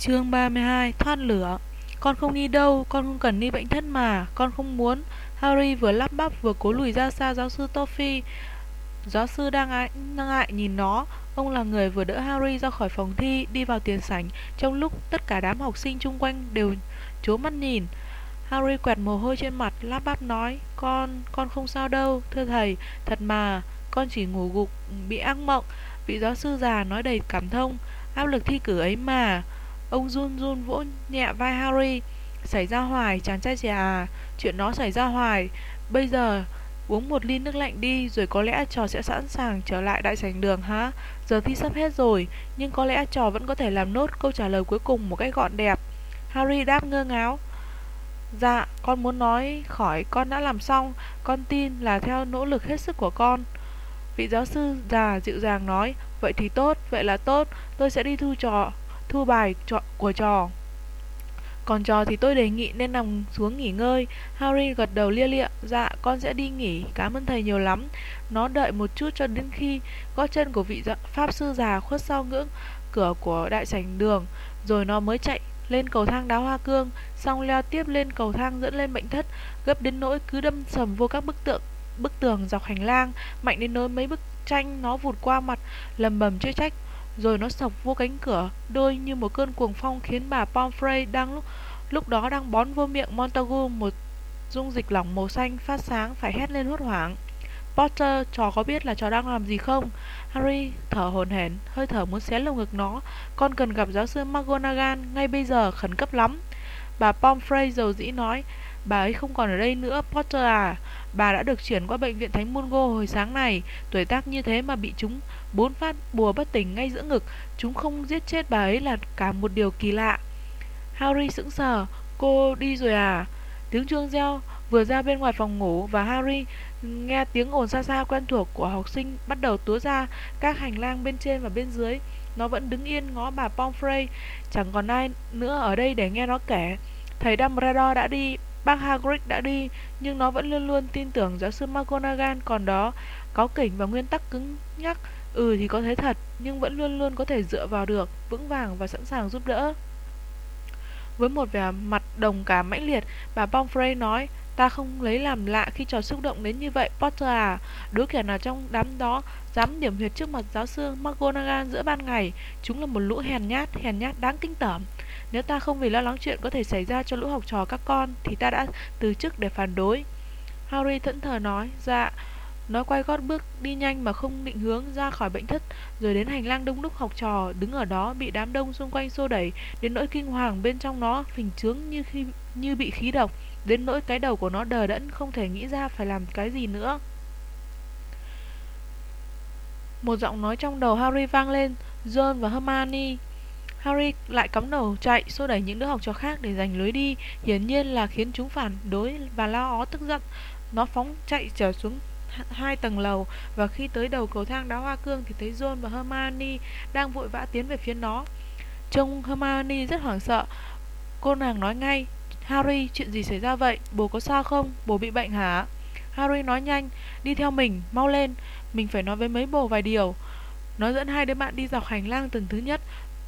Chương 32 Thoát lửa. Con không đi đâu, con không cần đi bệnh thất mà, con không muốn. Harry vừa lắp bắp vừa cố lùi ra xa giáo sư Toffy. Giáo sư đang ngại, đang ngại nhìn nó. Ông là người vừa đỡ Harry ra khỏi phòng thi Đi vào tiền sảnh. Trong lúc tất cả đám học sinh chung quanh đều chố mắt nhìn Harry quẹt mồ hôi trên mặt Lắp bắp nói Con, con không sao đâu Thưa thầy, thật mà Con chỉ ngủ gục, bị ác mộng. Vị giáo sư già nói đầy cảm thông Áp lực thi cử ấy mà. Ông run run vỗ nhẹ vai Harry. Xảy ra hoài chàng trai trẻ à Chuyện nó xảy ra hoài. Bây giờ uống một ly nước lạnh đi Rồi có lẽ trò sẽ sẵn sàng trở lại đại sảnh đường hả? Giờ thi sắp hết rồi Nhưng có lẽ trò vẫn có thể làm nốt câu trả lời cuối cùng một cách gọn đẹp. Harry đáp ngơ ngáo. Dạ, con muốn nói khỏi con đã làm xong. Con tin là theo nỗ lực hết sức của con. Vị giáo sư già dịu dàng nói Vậy thì tốt, vậy là tốt. Tôi sẽ đi thu trò thu bài của trò. Còn trò thì tôi đề nghị nên nằm xuống nghỉ ngơi. Harry gật đầu lia lịa. Dạ, con sẽ đi nghỉ. Cảm ơn thầy nhiều lắm. Nó đợi một chút cho đến khi gót chân của vị dạ, pháp sư già khuất sau ngưỡng cửa của đại sảnh đường. Rồi nó mới chạy lên cầu thang đá hoa cương, xong leo tiếp lên cầu thang dẫn lên bệnh thất, gấp đến nỗi cứ đâm sầm vô các bức tượng bức tường dọc hành lang, mạnh đến nỗi mấy bức tranh nó vụt qua mặt, lầm bầm chưa trách. Rồi nó sọc vô cánh cửa Đôi như một cơn cuồng phong khiến bà Pomfrey đang lúc, lúc đó đang bón vô miệng Montagu một dung dịch lỏng màu xanh phát sáng phải hét lên hốt hoảng Potter, trò có biết là trò đang làm gì không? Harry thở hổn hển, hơi thở muốn xé lồng ngực nó. Con cần gặp giáo sư McGonagall ngay bây giờ, khẩn cấp lắm. Bà Pomfrey dầu dĩ nói, bà ấy không còn ở đây nữa, Potter à. Bà đã được chuyển qua bệnh viện Thánh Mungo hồi sáng này, tuổi tác như thế mà bị chúng bốn phát bùa bất tỉnh ngay giữa ngực, chúng không giết chết bà ấy là cả một điều kỳ lạ. Harry sững sờ, cô đi rồi à? Tiếng chuông reo vừa ra bên ngoài phòng ngủ và Harry nghe tiếng ồn xa xa quen thuộc của học sinh bắt đầu túa ra các hành lang bên trên và bên dưới. Nó vẫn đứng yên ngó bà Pomfrey, chẳng còn ai nữa ở đây để nghe nó kể. Thầy Dumbledore đã đi, bác Hagrid đã đi, nhưng nó vẫn luôn luôn tin tưởng giáo sư McGonagall còn đó, có kỉnh và nguyên tắc cứng nhắc Ừ thì có thế thật, nhưng vẫn luôn luôn có thể dựa vào được, vững vàng và sẵn sàng giúp đỡ. Với một vẻ mặt đồng cảm mãnh liệt, bà Pomfrey nói, ta không lấy làm lạ khi trò xúc động đến như vậy, Potter à. Đối kẻ nào trong đám đó dám điểm huyệt trước mặt giáo sư McGonagall giữa ban ngày, chúng là một lũ hèn nhát, hèn nhát đáng kinh tởm. Nếu ta không vì lo lắng chuyện có thể xảy ra cho lũ học trò các con, thì ta đã từ chức để phản đối. Harry thẫn thờ nói, dạ, nó quay gót bước đi nhanh mà không định hướng ra khỏi bệnh thất, Rồi đến hành lang đông đúc học trò, Đứng ở đó bị đám đông xung quanh xô đẩy, Đến nỗi kinh hoàng bên trong nó phình trướng như khi, như bị khí độc, Đến nỗi cái đầu của nó đờ đẫn, Không thể nghĩ ra phải làm cái gì nữa. Một giọng nói trong đầu Harry vang lên, John và Hermione. Harry lại cắm đầu chạy, xô đẩy những đứa học trò khác để giành lối đi. Hiển nhiên là khiến chúng phản đối và la ó tức giận. Nó phóng chạy trở xuống hai tầng lầu và khi tới đầu cầu thang đá hoa cương thì thấy John và Hermione đang vội vã tiến về phía nó. Trông Hermione rất hoảng sợ. Cô nàng nói ngay, Harry, chuyện gì xảy ra vậy? Bố có sao không? Bố bị bệnh hả? Harry nói nhanh, đi theo mình, mau lên, mình phải nói với mấy bồ vài điều. Nó dẫn hai đứa bạn đi dọc hành lang tầng thứ nhất,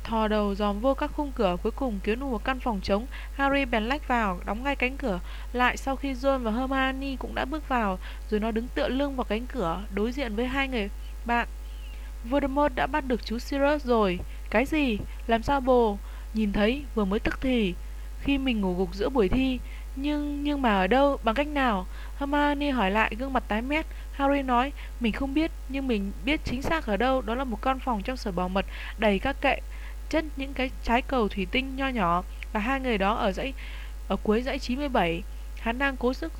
thò đầu dòm vô các khung cửa cuối cùng kiếm được một căn phòng trống. Harry bèn lách vào đóng ngay cánh cửa. Lại sau khi john và hermione cũng đã bước vào rồi nó đứng tựa lưng vào cánh cửa đối diện với hai người. Bạn voldemort đã bắt được chú sirius rồi. Cái gì? Làm sao bồ? Nhìn thấy vừa mới tức thì. Khi mình ngủ gục giữa buổi thi nhưng nhưng mà ở đâu bằng cách nào? Hermione hỏi lại gương mặt tái mét. Harry nói, mình không biết, nhưng mình biết chính xác ở đâu, đó là một căn phòng trong sở bảo mật đầy các kệ chất những cái trái cầu thủy tinh nho nhỏ và hai người đó ở dãy ở cuối dãy 97 hắn đang cố sức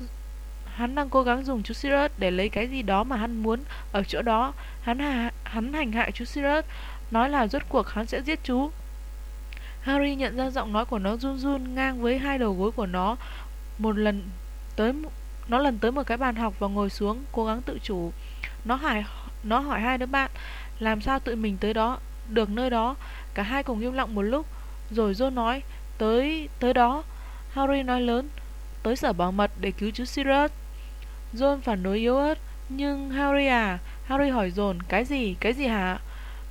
hắn đang cố gắng dùng chú Sirius để lấy cái gì đó mà hắn muốn ở chỗ đó. Hắn hà, hắn hành hạ chú Sirius nói là rốt cuộc hắn sẽ giết chú. Harry nhận ra giọng nói của nó run run ngang với hai đầu gối của nó. Một lần tới nó lần tới một cái bàn học và ngồi xuống cố gắng tự chủ. Nó hỏi nó hỏi hai đứa bạn làm sao tự mình tới đó được nơi đó? Cả hai cùng im lặng một lúc Rồi John nói Tới, tới đó Harry nói lớn Tới sở bảo mật để cứu chú Sirius John phản đối yếu ớt Nhưng Harry à Harry hỏi dồn Cái gì, cái gì hả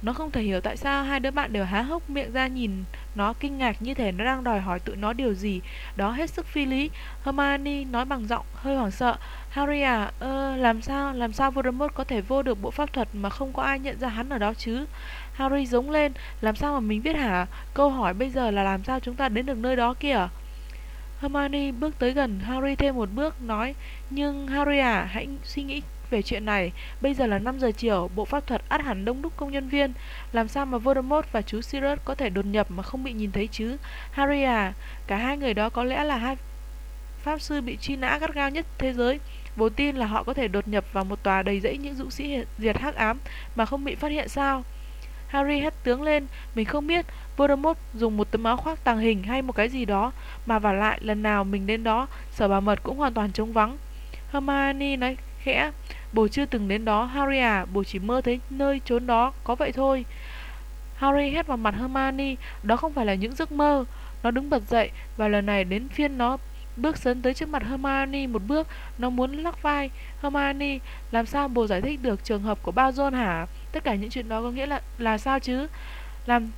Nó không thể hiểu tại sao hai đứa bạn đều há hốc miệng ra nhìn nó kinh ngạc như thể nó đang đòi hỏi tụi nó điều gì đó hết sức phi lý. Hermione nói bằng giọng hơi hoảng sợ. Harry à, ơ, làm sao, làm sao Voldemort có thể vô được bộ pháp thuật mà không có ai nhận ra hắn ở đó chứ? Harry giống lên, làm sao mà mình biết hả? Câu hỏi bây giờ là làm sao chúng ta đến được nơi đó kìa? Hermione bước tới gần Harry thêm một bước, nói Nhưng Harry à, hãy suy nghĩ về chuyện này. Bây giờ là 5 giờ chiều, bộ pháp thuật ắt hẳn đông đúc công nhân viên. Làm sao mà Voldemort và chú Sirius có thể đột nhập mà không bị nhìn thấy chứ? Harry à, cả hai người đó có lẽ là hai pháp sư bị truy nã gắt gao nhất thế giới. Bố tin là họ có thể đột nhập vào một tòa đầy rẫy những dũng sĩ diệt hắc ám mà không bị phát hiện sao? Harry hét tướng lên, mình không biết Voldemort dùng một tấm áo khoác tàng hình hay một cái gì đó, mà vào lại lần nào mình đến đó, sở bảo mật cũng hoàn toàn trống vắng. Hermione nói khẽ, bồ chưa từng đến đó, Harry à, bồ chỉ mơ thấy nơi trốn đó, có vậy thôi. Harry hét vào mặt Hermione, đó không phải là những giấc mơ. Nó đứng bật dậy, và lần này đến phiên nó bước sấn tới trước mặt Hermione một bước, nó muốn lắc vai. Hermione, làm sao bồ giải thích được trường hợp của ba John hả? Tất cả những chuyện đó có nghĩa là là sao chứ? Làm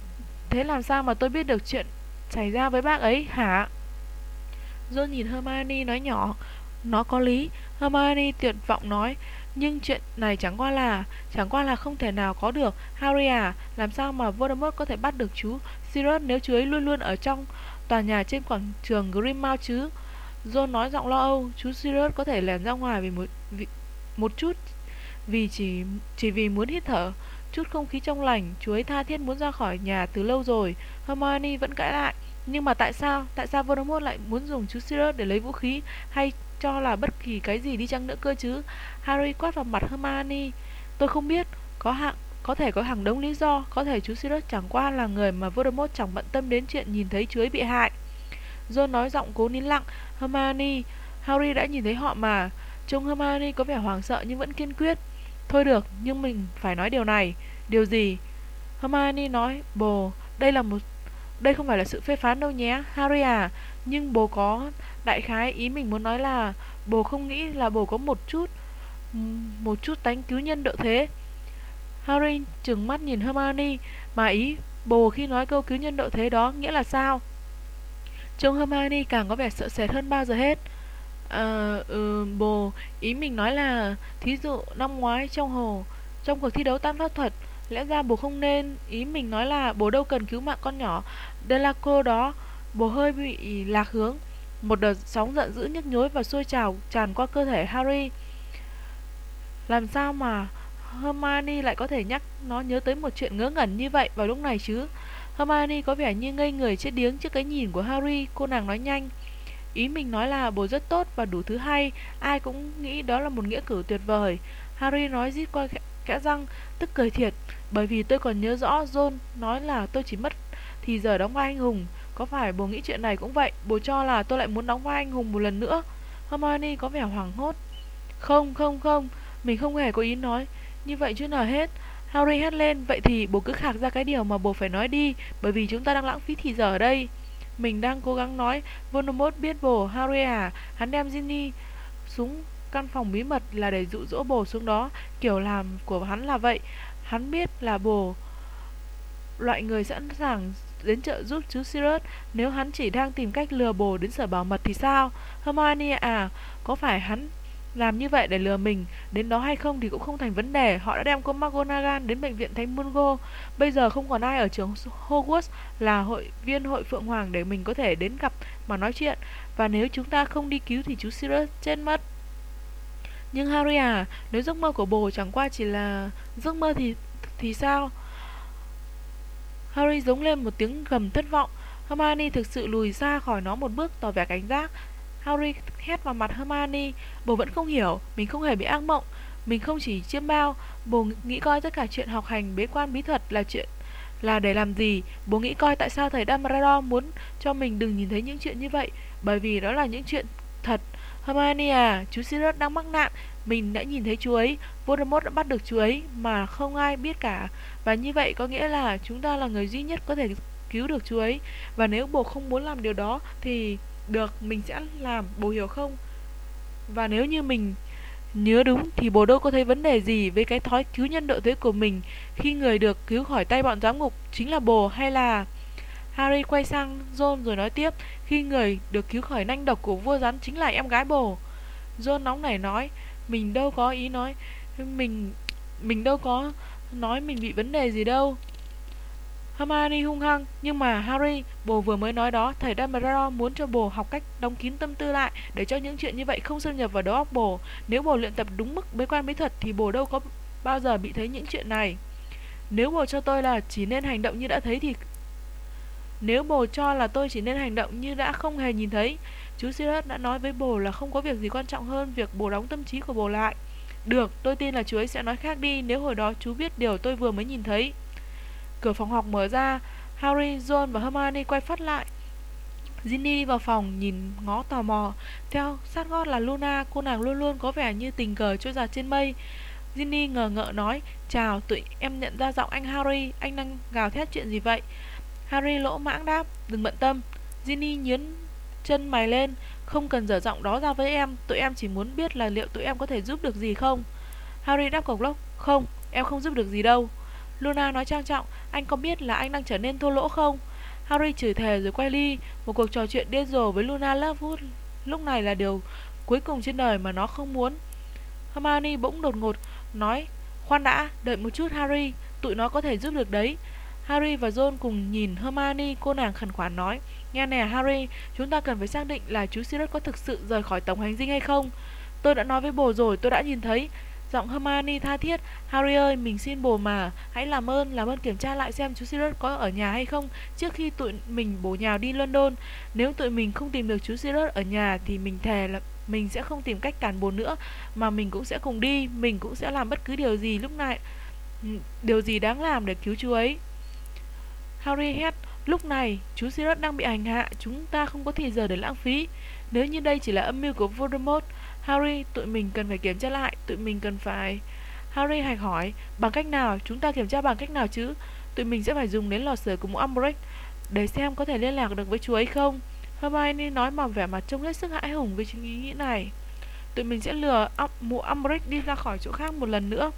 thế làm sao mà tôi biết được chuyện xảy ra với bác ấy hả? John nhìn Hermione nói nhỏ, nó có lý. Hermione tuyệt vọng nói, nhưng chuyện này chẳng qua là Chẳng qua là không thể nào có được Harry à Làm sao mà Voldemort có thể bắt được chú Sirius nếu chú ấy luôn luôn ở trong Tòa nhà trên quảng trường Grimmauld chứ John nói giọng lo âu Chú Sirius có thể lẻn ra ngoài vì một, vì, một chút vì chỉ chỉ vì muốn hít thở chút không khí trong lành, chú ấy tha thiết muốn ra khỏi nhà từ lâu rồi. Hermione vẫn cãi lại. Nhưng mà tại sao? Tại sao Voldemort lại muốn dùng chú Sirius để lấy vũ khí hay cho là bất kỳ cái gì đi chăng nữa cơ chứ? Harry quát vào mặt Hermione. Tôi không biết, có hạng có thể có hàng đống lý do, có thể chú Sirius chẳng qua là người mà Voldemort chẳng bận tâm đến chuyện nhìn thấy chú ấy bị hại. John nói giọng cố nín lặng, Hermione, Harry đã nhìn thấy họ mà. Trông Hermione có vẻ hoảng sợ nhưng vẫn kiên quyết. Thôi được, nhưng mình phải nói điều này. Điều gì? Hermione nói, bồ, đây là một... Đây không phải là sự phê phán đâu nhé, Harry à. Nhưng bồ có... Đại khái ý mình muốn nói là bồ không nghĩ là bồ có một chút... Một chút tánh cứu nhân độ thế. Harry trừng mắt nhìn Hermione, mà ý bồ khi nói câu cứu nhân độ thế đó nghĩa là sao? Trông Hermione càng có vẻ sợ sệt hơn bao giờ hết. À, ừ, bồ, ý mình nói là Thí dụ năm ngoái trong hồ Trong cuộc thi đấu tam pháp thuật Lẽ ra bố không nên. Ý mình nói là bố đâu cần cứu mạng con nhỏ. Delaco đó Bố hơi bị lạc hướng. Một đợt sóng giận dữ nhức nhối và sôi trào tràn qua cơ thể Harry. Làm sao mà Hermione lại có thể nhắc nó nhớ tới một chuyện ngớ ngẩn như vậy vào lúc này chứ? Hermione có vẻ như ngây người chết điếng trước cái nhìn của Harry. Cô nàng nói nhanh. Ý mình nói là bố rất tốt và đủ thứ hay, Ai cũng nghĩ đó là một nghĩa cử tuyệt vời. Harry nói rít qua kẽ răng, Tức cười thiệt, Bởi vì tôi còn nhớ rõ John nói là tôi chỉ mất Thì giờ đóng vai anh hùng. Có phải bố nghĩ chuyện này cũng vậy? Bố cho là tôi lại muốn đóng vai anh hùng một lần nữa. Hermione có vẻ hoảng hốt. Không không không, Mình không hề có ý nói. Như vậy chứ nào hết. Harry hét lên, Vậy thì bố cứ khạc ra cái điều mà bố phải nói đi, Bởi vì chúng ta đang lãng phí thì giờ ở đây mình đang cố gắng nói, Voldemort biết bồ Harry à Hắn đem Ginny xuống căn phòng bí mật là để dụ dỗ bồ xuống đó. Kiểu làm của hắn là vậy. Hắn biết là bồ Loại người sẵn sàng đến trợ giúp chú Sirius. Nếu hắn chỉ đang tìm cách lừa bồ đến sở bảo mật thì sao? Hermione à Có phải hắn làm như vậy để lừa mình. Đến đó hay không thì cũng không thành vấn đề. Họ đã đem cô McGonagall đến bệnh viện Thánh Mungo Bây giờ không còn ai ở trường Hogwarts Là hội viên hội Phượng Hoàng Để mình có thể đến gặp mà nói chuyện. Và nếu chúng ta không đi cứu thì chú Sirius chết mất. Nhưng Harry à Nếu giấc mơ của bồ chẳng qua chỉ là Giấc mơ thì thì sao? Harry giống lên một tiếng gầm thất vọng. Hermione thực sự lùi ra khỏi nó một bước, tỏ vẻ cảnh giác. Harry hét vào mặt Hermione Bố vẫn không hiểu Mình không hề bị ác mộng Mình không chỉ chiêm bao. Bố nghĩ coi tất cả chuyện học hành bế quan bí thuật là chuyện là để làm gì? Bố nghĩ coi tại sao thầy Dumbledore muốn cho mình đừng nhìn thấy những chuyện như vậy Bởi vì đó là những chuyện thật. Hermione à, chú Sirius đang mắc nạn Mình đã nhìn thấy chú ấy Voldemort đã bắt được chú ấy Mà không ai biết cả. Và như vậy có nghĩa là chúng ta là người duy nhất có thể cứu được chú ấy. Và nếu bố không muốn làm điều đó Thì được, mình sẽ làm, bố hiểu không? Và nếu như mình Nhớ đúng thì bồ đâu có thấy vấn đề gì với cái thói cứu nhân độ thế của mình khi người được cứu khỏi tay bọn giám ngục chính là bồ hay là... Harry quay sang John rồi nói tiếp khi người được cứu khỏi nanh độc của vua rắn chính là em gái bồ. John nóng nảy nói mình đâu có ý nói mình mình đâu có nói mình bị vấn đề gì đâu. Hermione hung hăng, nhưng mà Harry, bồ vừa mới nói đó, thầy Dumbledore muốn cho bồ học cách đóng kín tâm tư lại để cho những chuyện như vậy không xâm nhập vào đầu óc bồ. Nếu bồ luyện tập đúng mức bế quan bí thuật thì bồ đâu có bao giờ bị thấy những chuyện này. Nếu bồ cho tôi là chỉ nên hành động như đã thấy thì nếu bồ cho là tôi chỉ nên hành động như đã không hề nhìn thấy, chú Sirius đã nói với bồ là không có việc gì quan trọng hơn việc bồ đóng tâm trí của bồ lại. Được, tôi tin là chú ấy sẽ nói khác đi nếu hồi đó chú biết điều tôi vừa mới nhìn thấy. Cửa phòng học mở ra, Harry, Ron và Hermione quay phát lại. Ginny đi vào phòng nhìn ngó tò mò. Theo sát gót là Luna Cô nàng luôn luôn có vẻ như tình cờ trôi giạt trên mây. Ginny ngờ ngợ nói Chào tụi em nhận ra giọng anh Harry Anh đang gào thét chuyện gì vậy? Harry lỗ mãng đáp Đừng bận tâm. Ginny nhướn chân mày lên Không cần dở giọng đó ra với em Tụi em chỉ muốn biết là liệu tụi em có thể giúp được gì không? Harry đáp cộc lốc Không, em không giúp được gì đâu. Luna nói trang trọng Anh có biết là anh đang trở nên thô lỗ không? Harry chửi thề rồi quay đi. Một cuộc trò chuyện điên rồ với Luna Lovegood Lúc này là điều cuối cùng trên đời mà nó không muốn. Hermione bỗng đột ngột nói Khoan đã, đợi một chút Harry Tụi nó có thể giúp được đấy. Harry và Ron cùng nhìn Hermione Cô nàng khẩn khoản nói Nghe nè Harry, chúng ta cần phải xác định là chú Sirius có thực sự rời khỏi tổng hành dinh hay không? Tôi đã nói với bồ rồi, tôi đã nhìn thấy. Giọng Hermione tha thiết Harry ơi, mình xin bồ mà Hãy làm ơn, làm ơn kiểm tra lại xem chú Sirius có ở nhà hay không. Trước khi tụi mình bổ nhào đi London Nếu tụi mình không tìm được chú Sirius ở nhà Thì mình thề là mình sẽ không tìm cách cản bồ nữa Mà mình cũng sẽ cùng đi Mình cũng sẽ làm bất cứ điều gì lúc này ừ, Điều gì đáng làm để cứu chú ấy. Harry hét Lúc này, chú Sirius đang bị hành hạ Chúng ta không có thời giờ để lãng phí. Nếu như đây chỉ là âm mưu của Voldemort Harry, tụi mình cần phải kiểm tra lại, tụi mình cần phải... Harry hạch hỏi, bằng cách nào, chúng ta kiểm tra bằng cách nào chứ? Tụi mình sẽ phải dùng đến lò sưởi của mụ Umbridge để xem có thể liên lạc được với chú ấy không. Hermione nói bằng vẻ mặt trông hết sức hãi hùng với ý nghĩ này. Tụi mình sẽ lừa mụ Umbridge đi ra khỏi chỗ khác một lần nữa.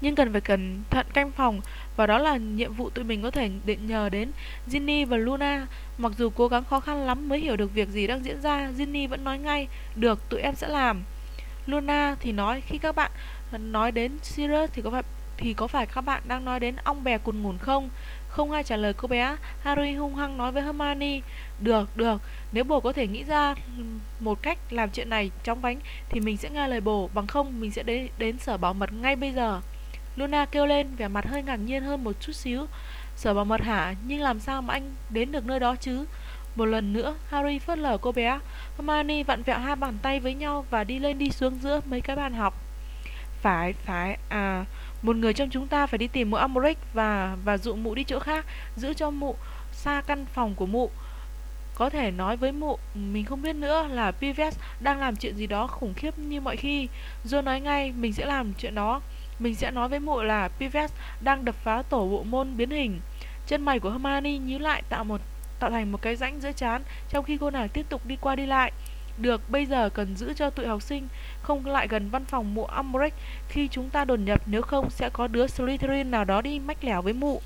Nhưng cần phải cẩn thận canh phòng và đó là nhiệm vụ tụi mình có thể định nhờ đến Ginny và Luna. Mặc dù cố gắng khó khăn lắm mới hiểu được việc gì đang diễn ra Ginny vẫn nói ngay Được, tụi em sẽ làm. Luna thì nói khi các bạn nói đến Sirius thì có phải thì có phải các bạn đang nói đến ong bè cùn ngủn không? Không ai trả lời cô bé. Harry hung hăng nói với Hermione Được, được Nếu bồ có thể nghĩ ra một cách làm chuyện này trong bánh Thì mình sẽ nghe lời bồ Bằng không mình sẽ đến, đến sở bảo mật ngay bây giờ. Luna kêu lên vẻ mặt hơi ngạc nhiên hơn một chút xíu. Sở bảo mật hả? Nhưng làm sao mà anh đến được nơi đó chứ? Một lần nữa Harry phớt lờ cô bé. Hermione vặn vẹo hai bàn tay với nhau Và đi lên đi xuống giữa mấy cái bàn học. Phải, phải, à Một người trong chúng ta phải đi tìm mụ Umbridge Và và dụ mụ đi chỗ khác Giữ cho mụ xa căn phòng của mụ. Có thể nói với mụ Mình không biết nữa là Pivet đang làm chuyện gì đó khủng khiếp như mọi khi. Joe nói ngay mình sẽ làm chuyện đó mình sẽ nói với mụ là Pivet đang đập phá tổ bộ môn biến hình. Chân mày của Hermione nhíu lại tạo một tạo thành một cái rãnh giữa chán trong khi cô nàng tiếp tục đi qua đi lại. Được, bây giờ cần giữ cho tụi học sinh không lại gần văn phòng mụ Umbridge khi chúng ta đồn nhập nếu không sẽ có đứa Slytherin nào đó đi mách lẻo với mụ.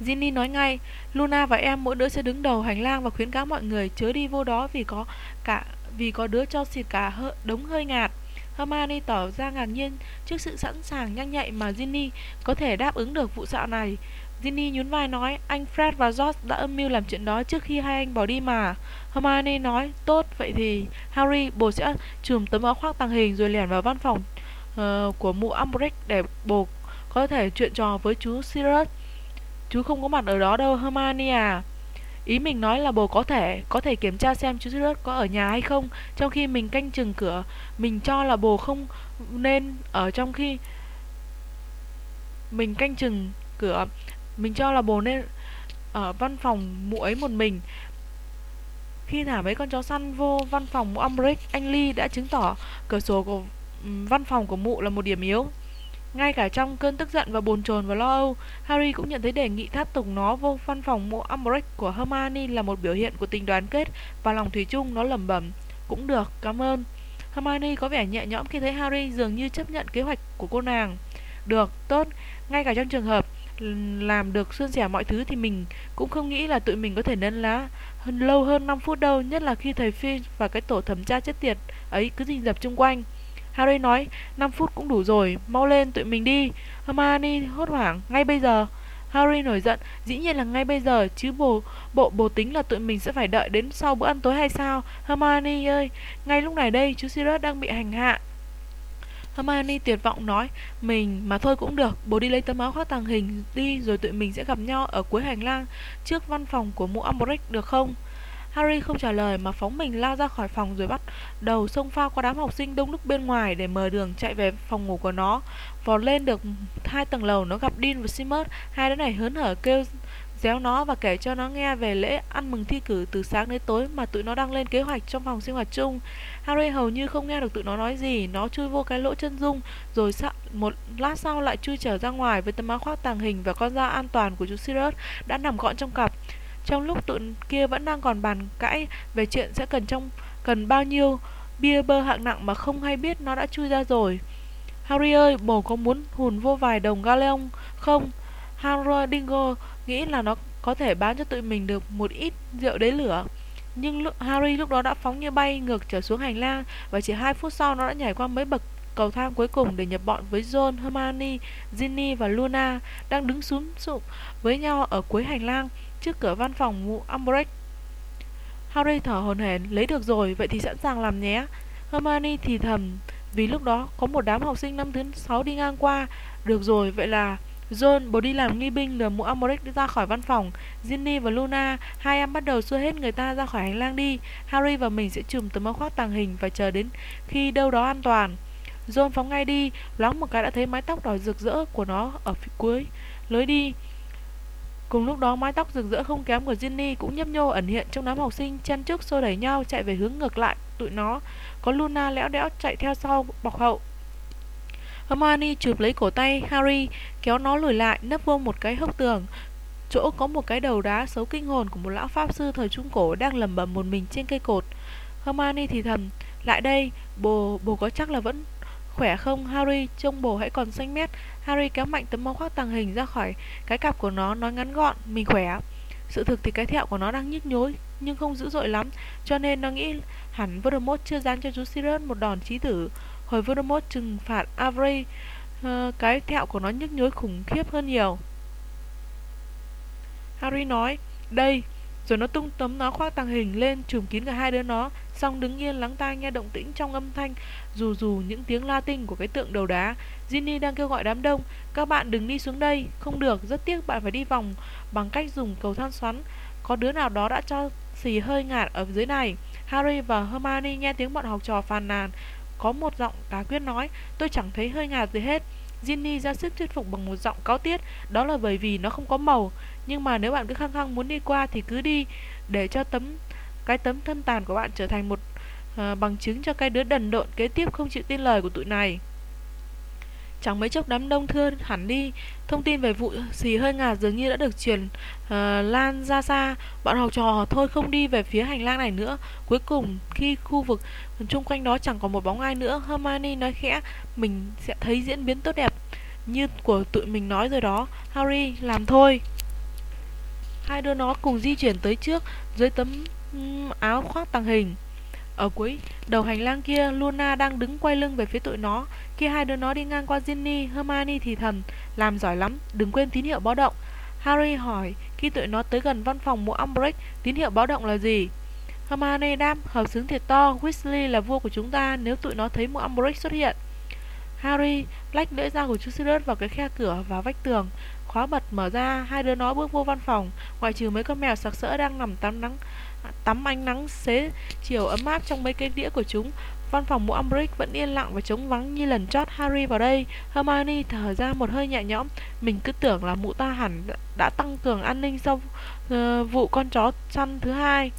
Ginny nói ngay, Luna và em mỗi đứa sẽ đứng đầu hành lang và khuyến cáo mọi người chớ đi vô đó vì có cả vì có đứa cho xịt cả hơ, đống hơi ngạt. Hermione tỏ ra ngạc nhiên trước sự sẵn sàng nhanh nhạy mà Ginny có thể đáp ứng được vụ dạo này. Ginny nhún vai nói, anh Fred và George đã âm mưu làm chuyện đó trước khi hai anh bỏ đi mà. Hermione nói, tốt, vậy thì Harry, bố sẽ chùm tấm áo khoác tàng hình rồi lẻn vào văn phòng uh, của mụ Umbridge để bố có thể chuyện trò với chú Sirius. Chú không có mặt ở đó đâu, Hermione à. Ý mình nói là bồ có thể Có thể kiểm tra xem chú Sirius có ở nhà hay không. Trong khi mình canh chừng cửa, Mình cho là bồ không nên Ở trong khi Mình canh chừng cửa, Mình cho là bồ nên Ở văn phòng mụ ấy một mình. Khi thả mấy con chó săn vô văn phòng mụ Umbridge Anh Lee đã chứng tỏ cửa sổ của ừ, văn phòng của mụ là một điểm yếu ngay cả trong cơn tức giận và bồn chồn và lo âu, Harry cũng nhận thấy đề nghị tháp tùng nó vô văn phòng mộ Umbridge của Hermione là một biểu hiện của tình đoàn kết và lòng thủy chung nó lẩm bẩm. Cũng được, cảm ơn. Hermione có vẻ nhẹ nhõm khi thấy Harry dường như chấp nhận kế hoạch của cô nàng. Được, tốt, ngay cả trong trường hợp làm được suôn sẻ mọi thứ thì mình cũng không nghĩ là tụi mình có thể nấn lá hơn lâu hơn 5 phút đâu, nhất là khi thầy Finch và cái tổ thẩm tra chết tiệt ấy cứ rình rập chung quanh. Harry nói, 5 phút cũng đủ rồi, mau lên tụi mình đi. Hermione hốt hoảng, ngay bây giờ. Harry nổi giận, dĩ nhiên là ngay bây giờ, chứ bộ bộ bồ tính là tụi mình sẽ phải đợi đến sau bữa ăn tối hay sao? Hermione ơi, ngay lúc này đây, chú Sirius đang bị hành hạ. Hermione tuyệt vọng nói, mình mà thôi cũng được, bố đi lấy tấm áo khoác tàng hình đi rồi tụi mình sẽ gặp nhau ở cuối hành lang trước văn phòng của mụ Umbridge được không? Harry không trả lời mà phóng mình lao ra khỏi phòng rồi bắt đầu xông pha qua đám học sinh đông đúc bên ngoài để mở đường chạy về phòng ngủ của nó. Vọt lên được hai tầng lầu nó gặp Dean và Seamus, hai đứa này hớn hở kêu réo nó và kể cho nó nghe về lễ ăn mừng thi cử từ sáng đến tối mà tụi nó đang lên kế hoạch trong phòng sinh hoạt chung. Harry hầu như không nghe được tụi nó nói gì, nó chui vô cái lỗ chân dung, rồi sa một lát sau lại chui trở ra ngoài với tấm áo khoác tàng hình và con dao an toàn của chú Sirius đã nằm gọn trong cặp. Trong lúc tụi kia vẫn đang còn bàn cãi về chuyện sẽ cần trong cần bao nhiêu bia bơ hạng nặng mà không hay biết nó đã chui ra rồi. Harry ơi, bồ có muốn hùn vô vài đồng galeon không? Harry Dingo nghĩ là nó có thể bán cho tụi mình được một ít rượu đế lửa. Nhưng Harry lúc đó đã phóng như bay ngược trở xuống hành lang và chỉ hai phút sau nó đã nhảy qua mấy bậc cầu thang cuối cùng để nhập bọn với John, Hermione, Ginny và Luna đang đứng súng sụp với nhau ở cuối hành lang trước cửa văn phòng mụ Umbridge. Harry thở hổn hển, lấy được rồi, vậy thì sẵn sàng làm nhé. Hermione thì thầm, vì lúc đó có một đám học sinh năm thứ sáu đi ngang qua. Được rồi, vậy là John, bố đi làm nghi binh lừa mụ Umbridge ra khỏi văn phòng. Ginny và Luna, hai em bắt đầu xua hết người ta ra khỏi hành lang đi. Harry và mình sẽ chùm tấm áo khoác tàng hình và chờ đến khi đâu đó an toàn. John phóng ngay đi, loáng một cái đã thấy mái tóc đỏ rực rỡ của nó ở phía cuối lối đi. Cùng lúc đó mái tóc rực rỡ không kém của Ginny cũng nhấp nhô ẩn hiện trong đám học sinh chen trước xô đẩy nhau chạy về hướng ngược lại tụi nó. Có Luna lẽo đẽo chạy theo sau bọc hậu. Hermione chụp lấy cổ tay Harry, kéo nó lùi lại, nấp vô một cái hốc tường. Chỗ có một cái đầu đá xấu kinh hồn của một lão pháp sư thời trung cổ đang lẩm bẩm một mình trên cây cột. Hermione thì thầm, lại đây, bồ, bồ có chắc là vẫn khỏe không Harry, trông bồ hãy còn xanh mét. Harry kéo mạnh tấm áo khoác tàng hình ra khỏi cái cặp của nó, nói ngắn gọn, mình khỏe. Sự thực thì cái thẹo của nó đang nhức nhối, nhưng không dữ dội lắm, cho nên nó nghĩ hẳn Voldemort chưa dán cho chú Sirius một đòn chí tử. Hồi Voldemort trừng phạt Avery, uh, cái thẹo của nó nhức nhối khủng khiếp hơn nhiều. Harry nói, đây, rồi nó tung tấm nó khoác tàng hình lên trùm kín cả hai đứa nó, xong đứng yên lắng tai nghe động tĩnh trong âm thanh dù dù những tiếng Latin của cái tượng đầu đá. Ginny đang kêu gọi đám đông, các bạn đừng đi xuống đây, không được, rất tiếc bạn phải đi vòng bằng cách dùng cầu thang xoắn. Có đứa nào đó đã cho xì hơi ngạt ở dưới này. Harry và Hermione nghe tiếng bọn học trò phàn nàn, có một giọng cá quyết nói, tôi chẳng thấy hơi ngạt gì hết. Ginny ra sức thuyết phục bằng một giọng cáo tiết, đó là bởi vì nó không có màu. Nhưng mà nếu bạn cứ khăng khăng muốn đi qua thì cứ đi, để cho tấm cái tấm thân tàn của bạn trở thành một uh, bằng chứng cho cái đứa đần độn kế tiếp không chịu tin lời của tụi này. Chẳng mấy chốc đám đông thưa hẳn đi Thông tin về vụ xì hơi ngạt dường như đã được truyền uh, lan ra xa. Bọn học trò thôi không đi về phía hành lang này nữa. Cuối cùng khi khu vực chung quanh đó chẳng còn một bóng ai nữa Hermione nói khẽ Mình sẽ thấy diễn biến tốt đẹp Như của tụi mình nói rồi đó. Harry làm thôi. Hai đứa nó cùng di chuyển tới trước Dưới tấm áo khoác tàng hình ở cuối đầu hành lang kia, Luna đang đứng quay lưng về phía tụi nó. Khi hai đứa nó đi ngang qua Ginny, Hermione thì thầm, làm giỏi lắm, đừng quên tín hiệu báo động. Harry hỏi, khi tụi nó tới gần văn phòng mũ Umbridge, tín hiệu báo động là gì? Hermione đáp, hợp xứng thiệt to, Weasley là vua của chúng ta nếu tụi nó thấy mũ Umbridge xuất hiện. Harry lách lưỡi dao của chú Sirius vào cái khe cửa và vách tường. Khóa bật mở ra, hai đứa nó bước vô văn phòng, ngoại trừ mấy con mèo sặc sỡ đang nằm tắm nắng tắm ánh nắng xế chiều ấm áp trong mấy cái đĩa của chúng. Văn phòng mũ Umbridge vẫn yên lặng và trống vắng như lần chót Harry vào đây. Hermione thở ra một hơi nhẹ nhõm. Mình cứ tưởng là mụ ta hẳn đã tăng cường an ninh sau uh, vụ con chó săn thứ hai.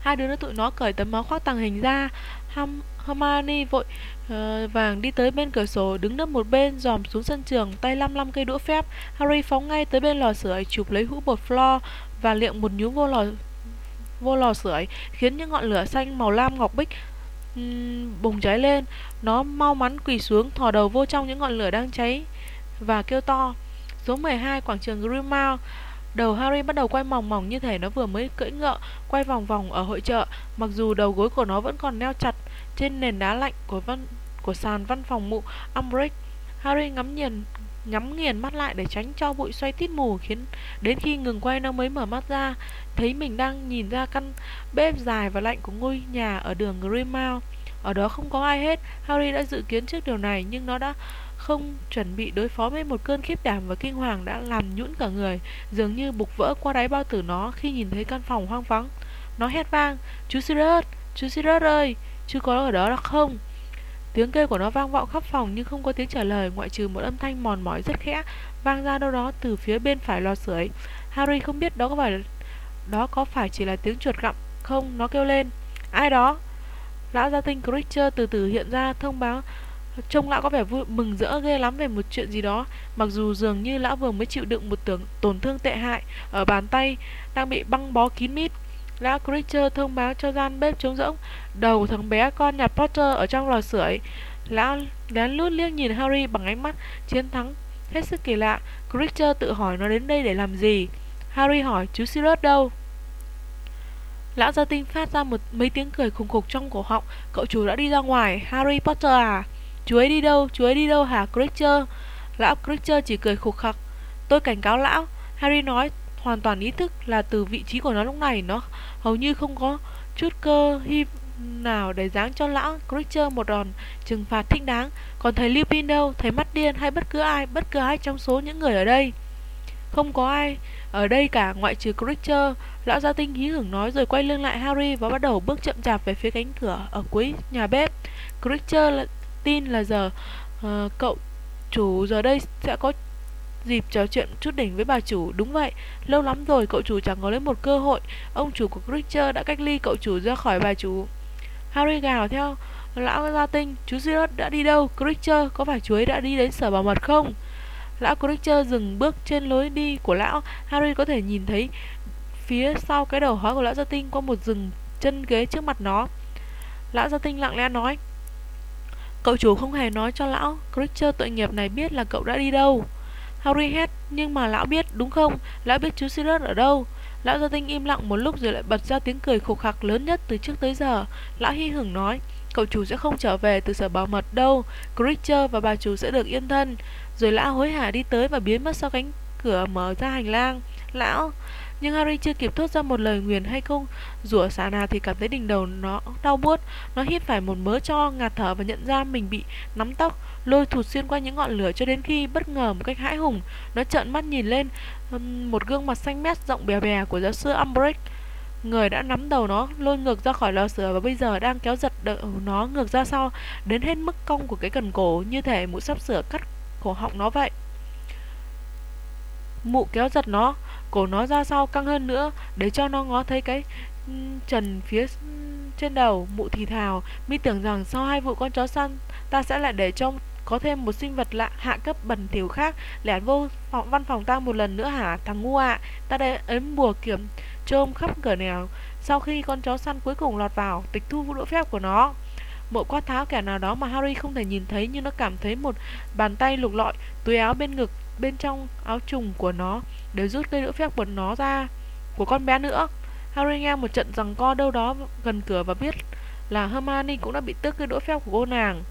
Hai đứa nó tụi nó cởi tấm áo khoác tàng hình ra. Hum, Hermione vội uh, vàng đi tới bên cửa sổ, đứng nấp một bên, dòm xuống sân trường, tay lăm lăm cây đũa phép. Harry phóng ngay tới bên lò sưởi, chụp lấy hũ bột floor và liệng một nhúm vô lò vô lò sưởi khiến những ngọn lửa xanh màu lam ngọc bích um, bùng cháy lên. Nó mau mắn quỳ xuống thò đầu vô trong những ngọn lửa đang cháy Và kêu to. Số 12 quảng trường Grimmauld Đầu Harry bắt đầu quay mòng mòng như thể nó vừa mới cưỡi ngựa Quay vòng vòng ở hội chợ. Mặc dù đầu gối của nó vẫn còn neo chặt trên nền đá lạnh của văn, của sàn văn phòng mụ Umbridge. Harry ngắm nhìn nhắm nghiền mắt lại để tránh cho bụi xoay tít mù, khiến đến khi ngừng quay nó mới mở mắt ra, thấy mình đang nhìn ra căn bếp dài và lạnh của ngôi nhà ở đường Grimmauld. Ở đó không có ai hết, Harry đã dự kiến trước điều này, nhưng nó đã không chuẩn bị đối phó với một cơn khiếp đảm và kinh hoàng đã làm nhũn cả người, dường như bục vỡ qua đáy bao tử nó khi nhìn thấy căn phòng hoang vắng. Nó hét vang, chú Sirius chú Sirius ơi! Chứ có ở đó là không Tiếng kêu của nó vang vọng khắp phòng nhưng không có tiếng trả lời ngoại trừ một âm thanh mòn mỏi rất khẽ vang ra đâu đó từ phía bên phải lò sưởi. Harry không biết đó có phải đó có phải chỉ là tiếng chuột gặm không, nó kêu lên. Ai đó? Lão gia tinh Creature từ từ hiện ra thông báo Trông lão có vẻ vui, mừng rỡ ghê lắm về một chuyện gì đó Mặc dù dường như lão vừa mới chịu đựng một tưởng tổn thương tệ hại Ở bàn tay đang bị băng bó kín mít Lão Creature thông báo cho gian bếp trống rỗng. Đầu thằng bé con nhà Potter ở trong lò sưởi. Lão lén lút liếc nhìn Harry bằng ánh mắt chiến thắng. Hết sức kỳ lạ, Creature tự hỏi nó đến đây để làm gì? Harry hỏi, chú Sirius đâu? Lão gia tinh phát ra một mấy tiếng cười khủng khục trong cổ họng. Cậu chủ đã đi ra ngoài, Harry Potter à? Chú ấy đi đâu? Chú ấy đi đâu hả, Creature? Lão Creature chỉ cười khục khặc. Tôi cảnh cáo lão, Harry nói hoàn toàn ý thức là từ vị trí của nó lúc này nó hầu như không có chút cơ hy nào để giáng cho lão Creature một đòn trừng phạt thích đáng. Còn thầy Lupin đâu thầy mắt điên hay bất cứ ai bất cứ ai trong số những người ở đây. Không có ai ở đây cả ngoại trừ Creature. Lão gia tinh hí hưởng nói rồi quay lưng lại Harry và bắt đầu bước chậm chạp về phía cánh cửa ở cuối nhà bếp. Creature tin là giờ uh, cậu chủ giờ đây sẽ có dịp trò chuyện chút đỉnh với bà chủ. Đúng vậy, lâu lắm rồi cậu chủ chẳng có lấy một cơ hội. Ông chủ của Richard đã cách ly cậu chủ ra khỏi bà chủ. Harry gào theo Lão gia tinh, chú Sirius đã đi đâu? Richard có phải chú ấy đã đi đến sở bảo mật không? Lão Creature dừng bước trên lối đi của lão. Harry có thể nhìn thấy phía sau cái đầu hói của lão gia tinh qua một rừng chân ghế trước mặt nó. Lão gia tinh lặng lẽ nói Cậu chủ không hề nói cho lão Creature tội nghiệp này biết là cậu đã đi đâu. Harry hét, nhưng mà lão biết, đúng không? Lão biết chú Sirius ở đâu? Lão gia tinh im lặng một lúc rồi lại bật ra tiếng cười khục khặc lớn nhất từ trước tới giờ. Lão hy hửng nói, cậu chủ sẽ không trở về từ sở bảo mật đâu. Creature và bà chủ sẽ được yên thân. Rồi lão hối hả đi tới và biến mất sau cánh cửa mở ra hành lang. Lão, nhưng Harry chưa kịp thốt ra một lời nguyền hay không Rủa xả nào thì cảm thấy đỉnh đầu nó đau buốt Nó hít phải một mớ cho ngạt thở và nhận ra mình bị nắm tóc Lôi thụt xuyên qua những ngọn lửa cho đến khi bất ngờ một cách hãi hùng. Nó trợn mắt nhìn lên một gương mặt xanh mét rộng bè bè của giáo sư Umbridge. Người đã nắm đầu nó, lôi ngược ra khỏi lò sưởi và bây giờ đang kéo giật đầu nó ngược ra sau, Đến hết mức cong của cái cần cổ như thể mụ sắp sửa cắt cổ họng nó vậy. Mụ kéo giật nó, cổ nó ra sau căng hơn nữa, để cho nó ngó thấy cái trần phía trên đầu. Mụ thì thào, mi tưởng rằng sau hai vụ con chó săn, ta sẽ lại để cho có thêm một sinh vật lạ hạ cấp bẩn thỉu khác. Lẻn vô phòng, văn phòng ta một lần nữa hả? Thằng ngu ạ. À, ta đã ếm bùa kiểm trôm khắp cửa nẻo. Sau khi con chó săn cuối cùng lọt vào tịch thu vũ đũa phép của nó. Mộ quát tháo kẻ nào đó mà Harry không thể nhìn thấy nhưng nó cảm thấy một bàn tay lục lọi túi áo bên ngực bên trong áo trùng của nó để rút cây đũa phép của nó ra của con bé nữa. Harry nghe một trận rằng co đâu đó gần cửa và biết là Hermione cũng đã bị tước cây đũa phép của cô nàng.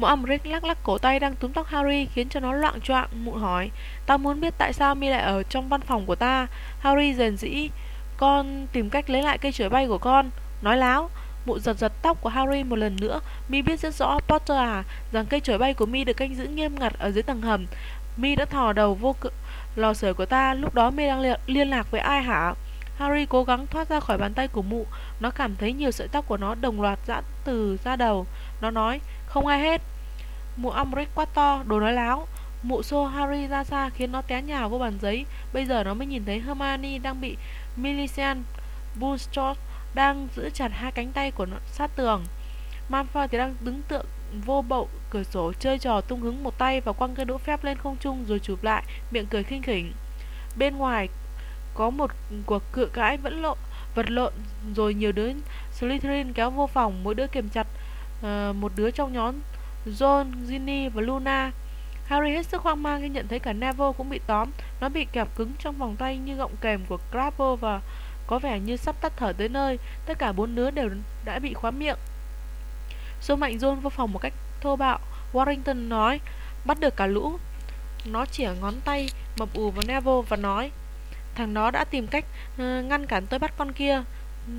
Mụ Umbridge lắc lắc cổ tay đang túm tóc Harry khiến cho nó loạn choạng, mụ hỏi ta muốn biết tại sao mi lại ở trong văn phòng của ta? Harry rền rĩ, con tìm cách lấy lại cây chổi bay của con. Nói láo, mụ giật giật tóc của Harry một lần nữa. Mi biết rất rõ Potter à rằng cây chổi bay của mi được canh giữ nghiêm ngặt ở dưới tầng hầm. Mi đã thò đầu vô cự, lò sưởi của ta, lúc đó mi đang liên lạc với ai hả? Harry cố gắng thoát ra khỏi bàn tay của mụ. Nó cảm thấy nhiều sợi tóc của nó đồng loạt giãn từ ra đầu. Nó nói không ai hết. Mụ amric quá to, đồ nói láo. Mụ xô harry ra xa khiến nó té nhào vô bàn giấy. Bây giờ nó mới nhìn thấy hermione đang bị millicent bulstrode đang giữ chặt hai cánh tay của nó sát tường. Malfoy thì đang đứng tượng vô bậu cửa sổ, chơi trò tung hứng một tay và quăng cây đũa phép lên không trung rồi chụp lại, miệng cười khinh khỉnh. Bên ngoài, có một cuộc cự cãi vẫn lộ vật lộn, rồi nhiều đứa Slytherin kéo vô phòng, mỗi đứa kiềm chặt uh, một đứa trong nhóm John, Ginny và Luna. Harry hết sức hoang mang khi nhận thấy cả Neville cũng bị tóm. Nó bị kẹp cứng trong vòng tay như gọng kềm của Crabbe và có vẻ như sắp tắt thở tới nơi. Tất cả bốn đứa đều đã bị khóa miệng. Số mạnh John vô phòng một cách thô bạo Warrington nói Bắt được cả lũ. Nó chỉ ngón tay mập ù vào Neville và nói Thằng đó đã tìm cách ờ, ngăn cản tôi bắt con kia.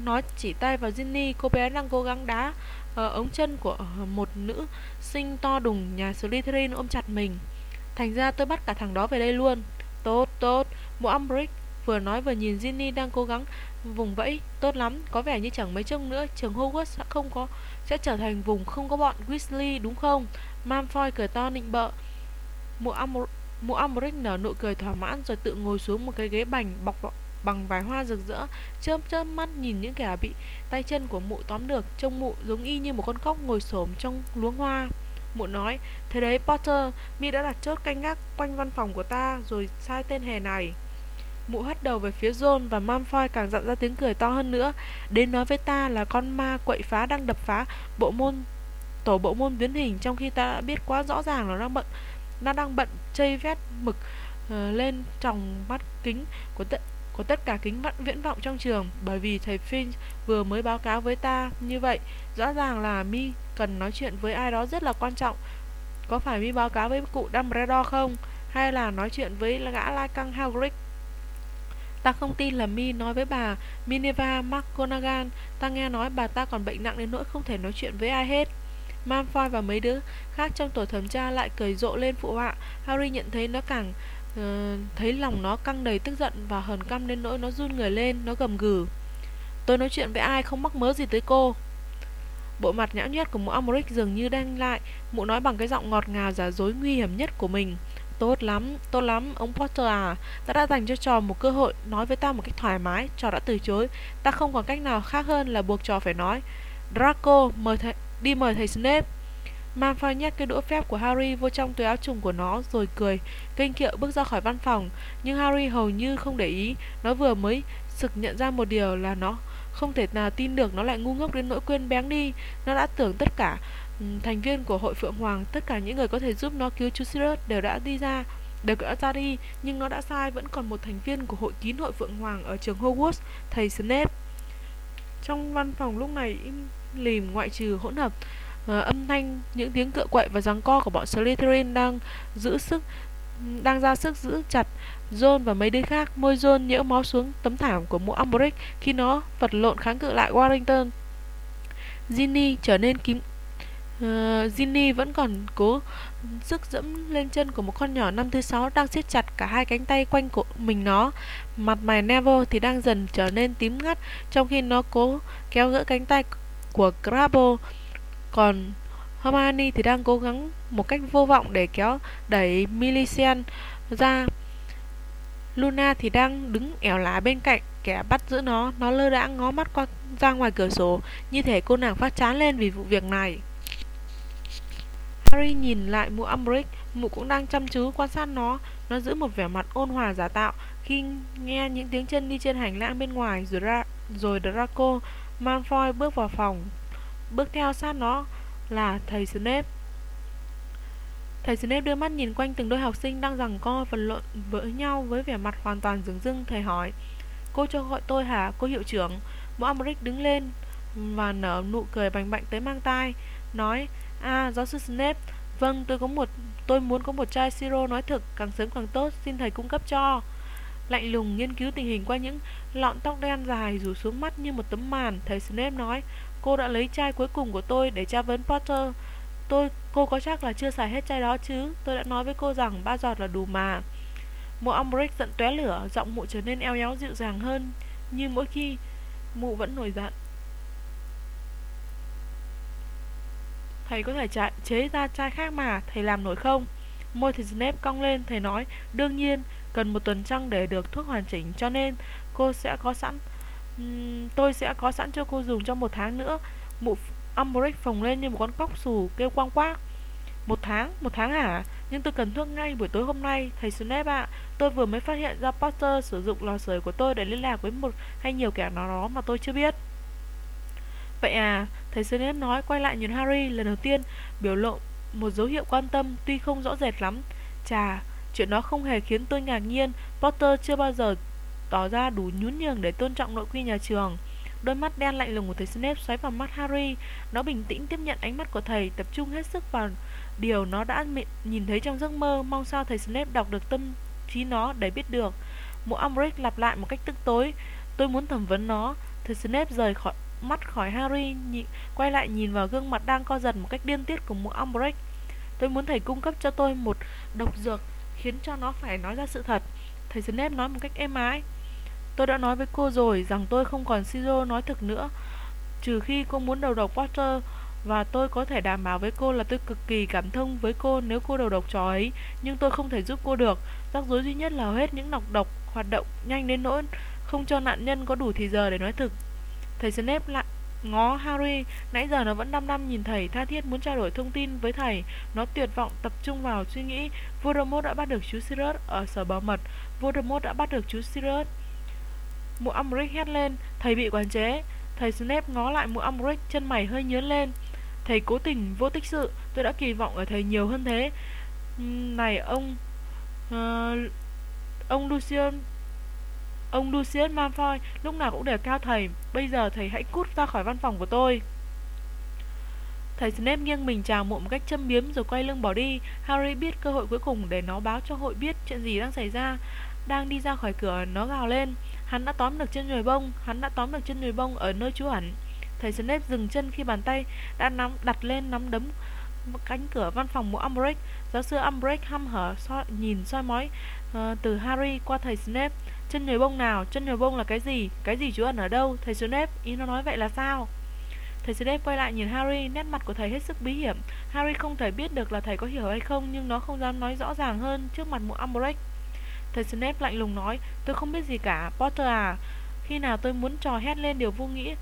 Nó chỉ tay vào Ginny Cô bé đang cố gắng đá Ờ, ống chân của ờ, một nữ sinh to đùng nhà Slytherin ôm chặt mình. Thành ra tôi bắt cả thằng đó về đây luôn. Tốt, tốt. Mụ Umbridge vừa nói vừa nhìn Ginny đang cố gắng vùng vẫy. Tốt lắm, có vẻ như chẳng mấy chốc nữa trường Hogwarts sẽ không có sẽ trở thành vùng không có bọn Weasley đúng không? Malfoy cười to nịnh bợ. Mụ Umbridge Mụ Umbridge nở nụ cười thỏa mãn rồi tự ngồi xuống một cái ghế bành bọc bằng vài hoa rực rỡ chớp chớp mắt nhìn những kẻ bị tay chân của mụ tóm được. Trông mụ giống y như một con cóc ngồi xổm trong luống hoa. Mụ nói thế đấy potter mi đã đặt chốt canh gác quanh văn phòng của ta rồi sai tên hè này. Mụ hất đầu về phía john và malfoy càng dặn ra tiếng cười to hơn nữa. Đến nói với ta là con ma quậy phá đang đập phá bộ môn tổ bộ môn biến hình trong khi ta đã biết quá rõ ràng là nó đang bận nó đang bận chây vét mực uh, lên tròng mắt kính của tận của tất cả kính vặn viễn vọng trong trường. Bởi vì thầy Finch vừa mới báo cáo với ta như vậy, rõ ràng là mi cần nói chuyện với ai đó rất là quan trọng. Có phải mi báo cáo với cụ Dumbledore không? Hay là nói chuyện với gã lai căng Hagrid ta không tin là mi nói với bà Minerva McGonagall. Ta nghe nói bà ta còn bệnh nặng đến nỗi không thể nói chuyện với ai hết. Malfoy và mấy đứa khác trong tổ thẩm tra lại cười rộ lên phụ họa. Harry nhận thấy nó càng Ờ, thấy lòng nó căng đầy tức giận và hờn căm đến nỗi nó run người lên, nó gầm gừ. Tôi nói chuyện với ai không mắc mớ gì tới cô. Bộ mặt nhão nhét của mụ Umbridge dường như đang lại, mụ nói bằng cái giọng ngọt ngào giả dối nguy hiểm nhất của mình. Tốt lắm tốt lắm, ông Potter à ta đã dành cho trò một cơ hội, nói với ta một cách thoải mái, trò đã từ chối. Ta không còn cách nào khác hơn là buộc trò phải nói, Draco, mời thầy, đi mời thầy Snape. Malfoy nhét cái đũa phép của Harry vô trong túi áo trùng của nó rồi cười, kinh kiệu bước ra khỏi văn phòng. Nhưng Harry hầu như không để ý, nó vừa mới sực nhận ra một điều là nó không thể nào tin được nó lại ngu ngốc đến nỗi quên bén đi. Nó đã tưởng tất cả ừ, thành viên của hội Phượng Hoàng, tất cả những người có thể giúp nó cứu chú Sirius đều đã đi ra, đều đã ra đi, nhưng nó đã sai, vẫn còn một thành viên của hội kín hội Phượng Hoàng ở trường Hogwarts, thầy Snape. Trong văn phòng lúc này im lìm ngoại trừ hỗn hợp uh, âm thanh những tiếng cựa quậy và giằng co của bọn Slytherin đang giữ sức đang ra sức giữ chặt John và mấy đứa khác. Môi John nhỡ máu xuống tấm thảm của mũ Umbridge khi nó vật lộn kháng cự lại Warrington. Ginny trở nên kím uh, ờ, Ginny vẫn còn cố sức dẫm lên chân của một con nhỏ năm thứ sáu đang siết chặt cả hai cánh tay quanh cổ mình nó. Mặt mày Neville thì đang dần trở nên tím ngắt trong khi nó cố kéo gỡ cánh tay của Crabble còn Hermione thì đang cố gắng một cách vô vọng để kéo đẩy Millicent ra. Luna thì đang đứng ẻo lá bên cạnh kẻ bắt giữ nó, nó lơ đãng ngó mắt qua ra ngoài cửa sổ, như thể cô nàng phát chán lên vì vụ việc này. Harry nhìn lại mụ Umbridge, mụ cũng đang chăm chú quan sát nó, nó giữ một vẻ mặt ôn hòa giả tạo khi nghe những tiếng chân đi trên hành lang bên ngoài rồi ra rồi Draco Malfoy bước vào phòng Bước theo sát nó là thầy Snape Thầy Snape đưa mắt nhìn quanh từng đôi học sinh đang rằng co vật lộn với nhau với vẻ mặt hoàn toàn dường dưng, thầy hỏi, Cô cho gọi tôi hả? Cô hiệu trưởng. Mũ Umbridge đứng lên và nở nụ cười bành bạnh tới mang tai, Nói À giáo sư Snape Vâng tôi có một, tôi muốn có một chai siro nói thực, càng sớm càng tốt, xin thầy cung cấp cho lạnh lùng nghiên cứu tình hình qua những lọn tóc đen dài rủ xuống mắt như một tấm màn thầy Snape nói. Cô đã lấy chai cuối cùng của tôi để tra vấn Potter. Tôi, cô có chắc là chưa xài hết chai đó chứ? Tôi đã nói với cô rằng ba giọt là đủ mà. Mụ Umbridge giận tóe lửa Giọng mụ trở nên eo éo dịu dàng hơn Như mỗi khi mụ vẫn nổi giận. Thầy có thể chạy, chế ra chai khác mà Thầy làm nổi không? Môi thì Snape cong lên Thầy nói Đương nhiên cần một tuần trăng để được thuốc hoàn chỉnh Cho nên cô sẽ có sẵn uhm, Tôi sẽ có sẵn cho cô dùng trong một tháng nữa. Mụ Umbridge phồng lên như một con cóc xù kêu quang quác. Một tháng, một tháng hả? Nhưng tôi cần thuốc ngay buổi tối hôm nay. Thầy Snape ạ Tôi vừa mới phát hiện ra Potter sử dụng lò sưởi của tôi Để liên lạc với một hay nhiều kẻ nào đó mà tôi chưa biết. Vậy à? Thầy Snape nói quay lại nhìn Harry Lần đầu tiên biểu lộ một dấu hiệu quan tâm Tuy không rõ rệt lắm. Chà Chuyện đó không hề khiến tôi ngạc nhiên. Potter chưa bao giờ tỏ ra đủ nhún nhường để tôn trọng nội quy nhà trường. Đôi mắt đen lạnh lùng của thầy Snape xoáy vào mắt Harry. Nó bình tĩnh tiếp nhận ánh mắt của thầy Tập trung hết sức vào điều nó đã nhìn thấy trong giấc mơ. Mong sao thầy Snape đọc được tâm trí nó để biết được. Mụ Umbridge lặp lại một cách tức tối. Tôi muốn thẩm vấn nó. Thầy Snape rời khỏi mắt khỏi Harry nhị, Quay lại nhìn vào gương mặt đang co giật một cách điên tiết của mụ Umbridge Tôi muốn thầy cung cấp cho tôi một độc dược Khiến cho nó phải nói ra sự thật. Thầy Snape nói một cách êm ái. Tôi đã nói với cô rồi rằng tôi không còn Siro nói thực nữa, Trừ khi cô muốn đầu độc Potter Và tôi có thể đảm bảo với cô là tôi cực kỳ cảm thông với cô nếu cô đầu độc trò ấy, Nhưng tôi không thể giúp cô được. Rắc rối duy nhất là hầu hết những nọc độc hoạt động nhanh đến nỗi Không cho nạn nhân có đủ thì giờ để nói thực. Thầy Snape lại ngó Harry Nãy giờ nó vẫn đăm đăm nhìn thầy Tha thiết muốn trao đổi thông tin với thầy. Nó tuyệt vọng tập trung vào suy nghĩ. Voldemort đã bắt được chú Sirius ở sở bảo mật. Voldemort đã bắt được chú Sirius. Mụ Umbridge hét lên. Thầy bị quản chế. Thầy Snape ngó lại mụ Umbridge chân mày hơi nhớn lên. Thầy cố tình vô tích sự. Tôi đã kỳ vọng ở thầy nhiều hơn thế. Này ông uh, Ông Lucian Ông Lucius Malfoy lúc nào cũng đều cao thầy, Bây giờ thầy hãy cút ra khỏi văn phòng của tôi. Thầy Snape nghiêng mình chào mụ một cách châm biếm rồi quay lưng bỏ đi. Harry biết cơ hội cuối cùng để nó báo cho hội biết chuyện gì đang xảy ra. Đang đi ra khỏi cửa, nó gào lên. Hắn đã tóm được chân người bông, Hắn đã tóm được chân người bông ở nơi trú ẩn. Thầy Snape dừng chân khi bàn tay đã nắm, đặt lên nắm đấm cánh cửa văn phòng của Umbridge. Giáo sư Umbridge hăm hở so, nhìn soi mói uh, từ Harry qua thầy Snape. Chân nhồi bông nào? Chân nhồi bông là cái gì? Cái gì chú ẩn ở đâu? Thầy Snape, ý nó nói vậy là sao? Thầy Snape quay lại nhìn Harry, nét mặt của thầy hết sức bí hiểm. Harry không thể biết được là thầy có hiểu hay không, nhưng nó không dám nói rõ ràng hơn trước mặt mụ Umbridge. Thầy Snape lạnh lùng nói Tôi không biết gì cả Potter à Khi nào tôi muốn trò hét lên điều vô nghĩa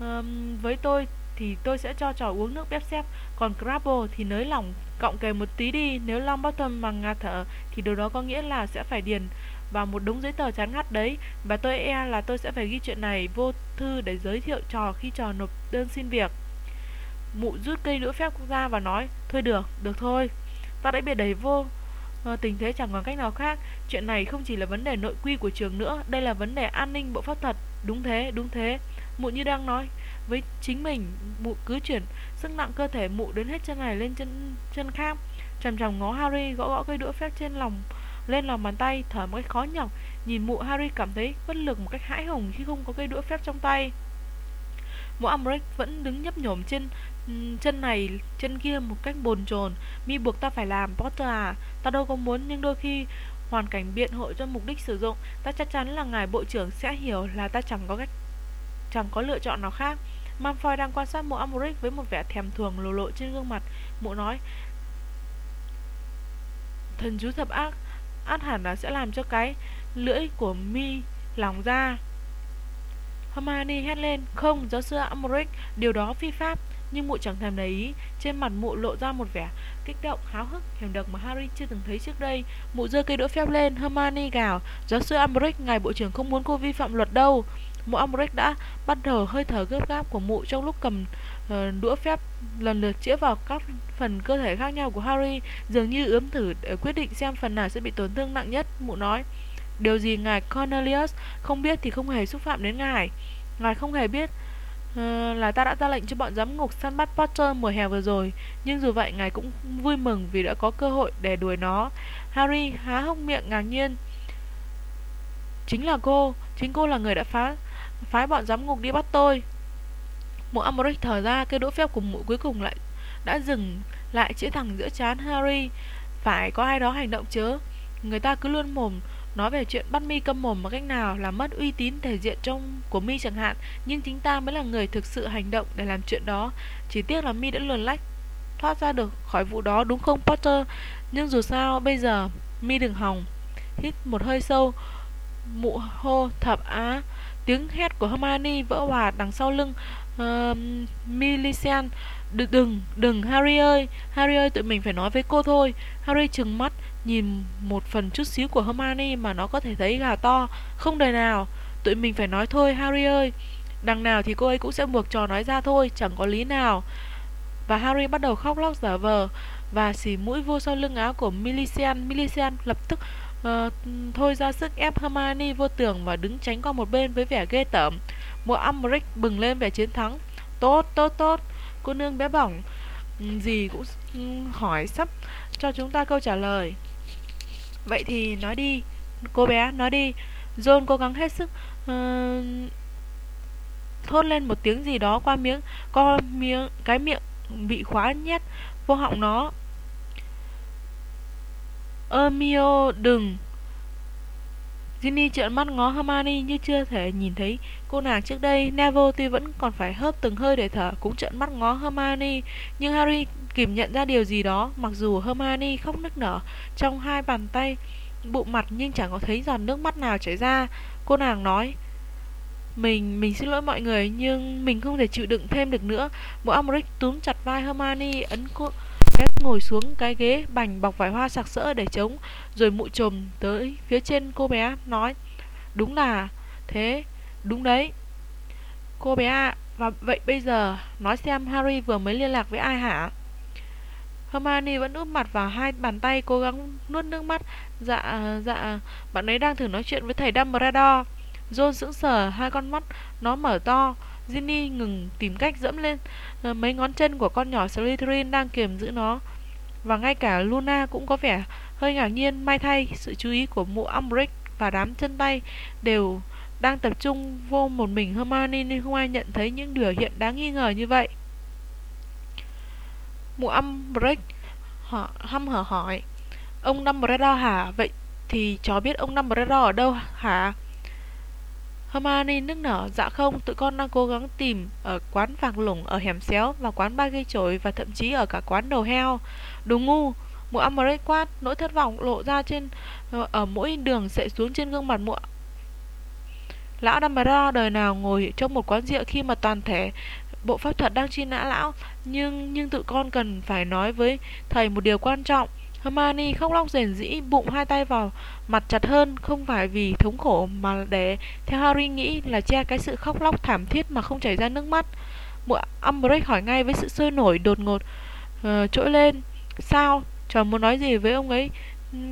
um, Với tôi thì tôi sẽ cho trò uống nước bếp xếp. Còn Crabble thì nới lỏng Cộng kề một tí đi. Nếu Longbottom mà ngạt thở Thì điều đó có nghĩa là sẽ phải điền vào một đống giấy tờ chán ngắt đấy. Và tôi e là tôi sẽ phải ghi chuyện này vô thư để giới thiệu trò khi trò nộp đơn xin việc. Mụ rút cây đũa phép ra và nói Thôi được, được thôi. Ta đã bị đẩy vô à, tình thế chẳng còn cách nào khác. Chuyện này không chỉ là vấn đề nội quy của trường nữa đây là vấn đề an ninh bộ pháp thuật. Đúng thế đúng thế. Mụ như đang nói với chính mình, mụ cứ chuyển sức nặng cơ thể mụ đến hết chân này lên chân chân khác. Chằm chằm ngó harry, gõ gõ cây đũa phép trên lòng, lên lòng bàn tay, thở một cách khó nhọc. Nhìn mụ, harry cảm thấy bất lực một cách hãi hùng khi không có cây đũa phép trong tay. Mụ umbridge vẫn đứng nhấp nhổm trên chân này, chân kia một cách bồn chồn. Mi buộc ta phải làm, potter à ta đâu có muốn nhưng đôi khi hoàn cảnh biện hộ cho mục đích sử dụng. Ta chắc chắn là ngài bộ trưởng sẽ hiểu là ta chẳng có cách, chẳng có lựa chọn nào khác. Malfoy đang quan sát mụ Umbridge với một vẻ thèm thuồng lộ lộ trên gương mặt. Mụ nói thần chú thập ác át hẳn là sẽ làm cho cái lưỡi của mi lỏng ra. Hermione hét lên Không, giáo sư Umbridge, điều đó phi pháp. Nhưng mụ chẳng thèm để ý Trên mặt mụ lộ ra một vẻ kích động, háo hức Hiểm độc mà Harry chưa từng thấy trước đây. Mụ giơ cây đũa phép lên, Hermione gào Giáo sư Umbridge, ngài bộ trưởng không muốn cô vi phạm luật đâu. Mụ Umbridge đã bắt đầu hơi thở gấp gáp của mụ Trong lúc cầm uh, đũa phép lần lượt chĩa vào các phần cơ thể khác nhau của Harry Dường như ướm thử để quyết định xem phần nào sẽ bị tổn thương nặng nhất Mụ nói. Điều gì ngài Cornelius không biết thì không hề xúc phạm đến ngài. Ngài không hề biết uh, là ta đã ra lệnh cho bọn giám ngục săn bắt Potter mùa hè vừa rồi Nhưng dù vậy ngài cũng vui mừng vì đã có cơ hội để đuổi nó. Harry há hốc miệng ngạc nhiên. Chính là cô, chính cô là người đã phá phái bọn giám ngục đi bắt tôi. Mụ Umbridge thở ra, cái đũa phép của mụ cuối cùng lại đã dừng lại chĩa thẳng giữa chán Harry. Phải có ai đó hành động chớ Người ta cứ luôn mồm nói về chuyện bắt mi câm mồm bằng cách nào là mất uy tín thể diện trong của mi chẳng hạn. Nhưng chính ta mới là người thực sự hành động để làm chuyện đó. Chỉ tiếc là mi đã luồn lách thoát ra được khỏi vụ đó đúng không potter? Nhưng dù sao bây giờ mi đừng hòng. Hít một hơi sâu mụ hô thập á. Tiếng hét của Hermione vỡ hòa đằng sau lưng uh, Millicent. Đừng, đừng, đừng Harry ơi Harry ơi tụi mình phải nói với cô thôi. Harry trừng mắt nhìn một phần chút xíu của Hermione mà nó có thể thấy gà to. Không đời nào Tụi mình phải nói thôi Harry ơi. Đằng nào thì cô ấy cũng sẽ buộc trò nói ra thôi Chẳng có lý nào. Và Harry bắt đầu khóc lóc giả vờ Và xì mũi vô sau lưng áo của Millicent. Millicent lập tức uh, thôi ra sức ép Hermione vô tường Và đứng tránh qua một bên với vẻ ghê tởm. Mùa Umbridge bừng lên vẻ chiến thắng. Tốt, tốt, tốt. Cô nương bé bỏng ừ, Gì cũng ừ, hỏi sắp cho chúng ta câu trả lời. Vậy thì nói đi Cô bé nói đi. John cố gắng hết sức uh, thốt lên một tiếng gì đó qua miếng co miếng cái miệng bị khóa nhét vô họng nó. Hermio đừng Ginny trợn mắt ngó Hermione như chưa thể nhìn thấy cô nàng trước đây. Neville tuy vẫn còn phải hớp từng hơi để thở, cũng trợn mắt ngó Hermione. Nhưng Harry kịp nhận ra điều gì đó, mặc dù Hermione khóc nức nở trong hai bàn tay bụng mặt nhưng chẳng có thấy giòn nước mắt nào chảy ra. Cô nàng nói, mình, mình xin lỗi mọi người nhưng mình không thể chịu đựng thêm được nữa. Bộ Umbridge túm chặt vai Hermione ấn cô cái ngồi xuống cái ghế bành bọc vải hoa sặc sỡ để chống, rồi mụ trồm tới phía trên cô bé, nói, đúng là thế, đúng đấy. Cô bé ạ, và vậy bây giờ, nói xem Harry vừa mới liên lạc với ai hả? Hermione vẫn úp mặt vào hai bàn tay cố gắng nuốt nước mắt. Dạ dạ bạn ấy đang thử nói chuyện với thầy Dumbledore. John sững sờ, hai con mắt nó mở to. Ginny ngừng tìm cách dẫm lên ờ, mấy ngón chân của con nhỏ Slytherin đang kiềm giữ nó và ngay cả Luna cũng có vẻ hơi ngạc nhiên, may thay sự chú ý của mụ Umbridge và đám chân tay đều đang tập trung vô một mình Hermione nên không ai nhận thấy những biểu hiện đáng nghi ngờ như vậy. Mụ Umbridge họ hăm hở hỏi, Ông Dumbledore hả? Vậy thì cháu biết ông Dumbledore ở đâu hả? Hermione nức nở, dạ không, tụi con đang cố gắng tìm ở quán vàng lủng, ở hẻm xéo, và quán ba gây chổi và thậm chí ở cả quán đầu heo. Đồ ngu, mụ Umbridge quát, nỗi thất vọng lộ ra trên ở mỗi đường sệ xuống trên gương mặt mụ Lão Dumbledore đời nào ngồi trong một quán rượu khi mà toàn thể bộ pháp thuật đang truy nã lão, nhưng nhưng tụi con cần phải nói với thầy một điều quan trọng. Hermione khóc lóc rền rĩ, bụng hai tay vào mặt chặt hơn, không phải vì thống khổ mà để theo Harry nghĩ là che cái sự khóc lóc thảm thiết mà không chảy ra nước mắt. Mụ Umbridge hỏi ngay với sự sôi nổi đột ngột uh, trỗi lên. Sao? Chẳng muốn nói gì với ông ấy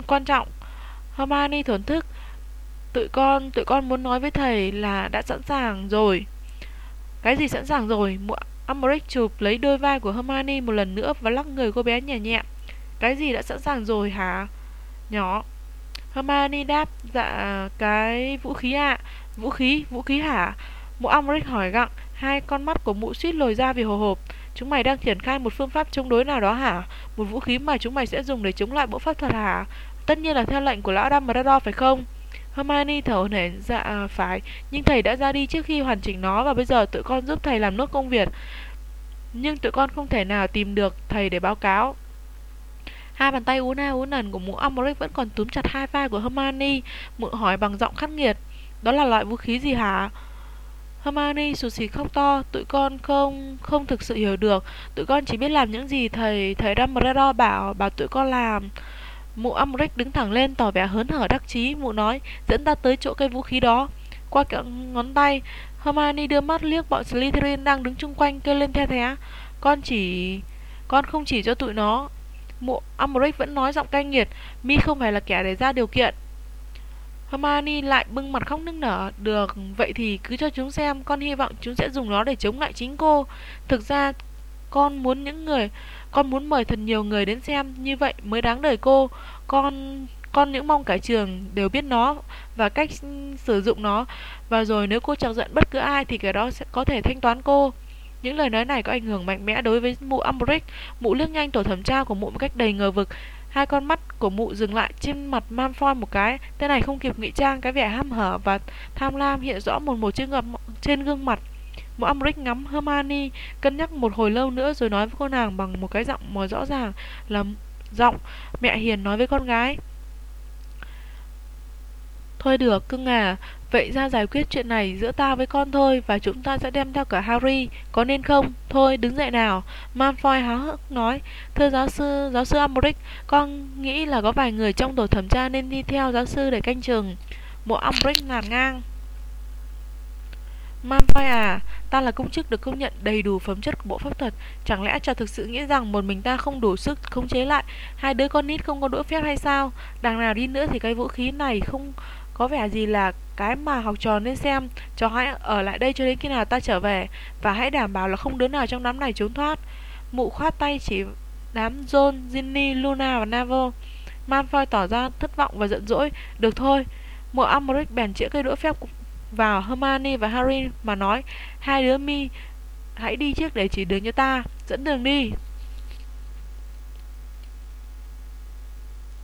quan trọng? Hermione thổn thức. Tụi con, tụi con muốn nói với thầy là đã sẵn sàng rồi. Cái gì sẵn sàng rồi? Mụ Umbridge chụp lấy đôi vai của Hermione một lần nữa và lắc người cô bé nhẹ nhẹ. Cái gì đã sẵn sàng rồi hả? Nhỏ Hermione đáp Dạ cái vũ khí ạ à. Vũ khí, vũ khí hả? Mụ Umbridge hỏi gặng Hai con mắt của mụ suýt lồi ra vì hồ hộp Chúng mày đang triển khai một phương pháp chống đối nào đó hả? Một vũ khí mà chúng mày sẽ dùng để chống lại bộ pháp thuật hả? Tất nhiên là theo lệnh của lão Dumbledore phải không? Hermione thở hổn hển dạ à, phải Nhưng thầy đã ra đi trước khi hoàn chỉnh nó Và bây giờ tụi con giúp thầy làm nốt công việc Nhưng tụi con không thể nào tìm được thầy để báo cáo Hai bàn tay uốn na ú nần của mụ Umbridge vẫn còn túm chặt hai vai của Hermione. Mụ hỏi bằng giọng khắc nghiệt. Đó là loại vũ khí gì hả? Hermione sụt xịt khóc to, tụi con không không thực sự hiểu được, tụi con chỉ biết làm những gì thầy thầy Dumbledore bảo bảo tụi con làm. Mụ Umbridge đứng thẳng lên tỏ vẻ hớn hở đắc chí, mụ nói, dẫn ta tới chỗ cây vũ khí đó. Qua cái ngón tay, Hermione đưa mắt liếc bọn Slytherin đang đứng chung quanh kêu lên the thé. Con chỉ con không chỉ cho tụi nó Mộ Umbridge vẫn nói giọng cay nghiệt Mi không phải là kẻ để ra điều kiện. Hermione lại bưng mặt khóc nức nở Được, vậy thì cứ cho chúng xem Con hy vọng chúng sẽ dùng nó để chống lại chính cô. Thực ra con muốn những người Con muốn mời thật nhiều người đến xem Như vậy mới đáng đời cô. Con con những mong cả trường đều biết nó Và cách sử dụng nó. Và rồi nếu cô chọc giận bất cứ ai Thì cái đó sẽ có thể thanh toán cô những lời nói này có ảnh hưởng mạnh mẽ đối với mụ Umbridge. Mụ liếc nhanh tổ thẩm tra của mụ một cách đầy ngờ vực. Hai con mắt của mụ dừng lại trên mặt Malfoy một cái. Tên này không kịp nghĩ trang, cái vẻ ham hở và tham lam hiện rõ một một chữ ngập, trên gương mặt. Mụ Umbridge ngắm Hermione, cân nhắc một hồi lâu nữa rồi nói với cô nàng bằng một cái giọng mò rõ ràng là giọng mẹ hiền nói với con gái. Thôi được, cưng à, vậy ra giải quyết chuyện này giữa ta với con thôi và chúng ta sẽ đem theo cả Harry, có nên không? Thôi, đứng dậy nào. Malfoy háo hức nói, thưa giáo sư, giáo sư Umbridge, con nghĩ là có vài người trong tổ thẩm tra nên đi theo giáo sư để canh chừng. Mộ Umbridge nạt ngang. Malfoy à, ta là công chức được công nhận đầy đủ phẩm chất của bộ pháp thuật, chẳng lẽ cho thực sự nghĩ rằng một mình ta không đủ sức khống chế lại hai đứa con nít không có đũa phép hay sao? Đằng nào đi nữa thì cái vũ khí này không có vẻ gì là cái mà học trò nên xem. Cháu hãy ở lại đây cho đến khi nào ta trở về và hãy đảm bảo là không đứa nào trong đám này trốn thoát. Mụ khoát tay chỉ đám John, Ginny, Luna và Navo Malfoy tỏ ra thất vọng và giận dỗi. Được thôi, mụ Umbridge bèn chĩa cây đũa phép vào Hermione và Harry mà nói hai đứa mi hãy đi trước để chỉ đường cho ta dẫn đường đi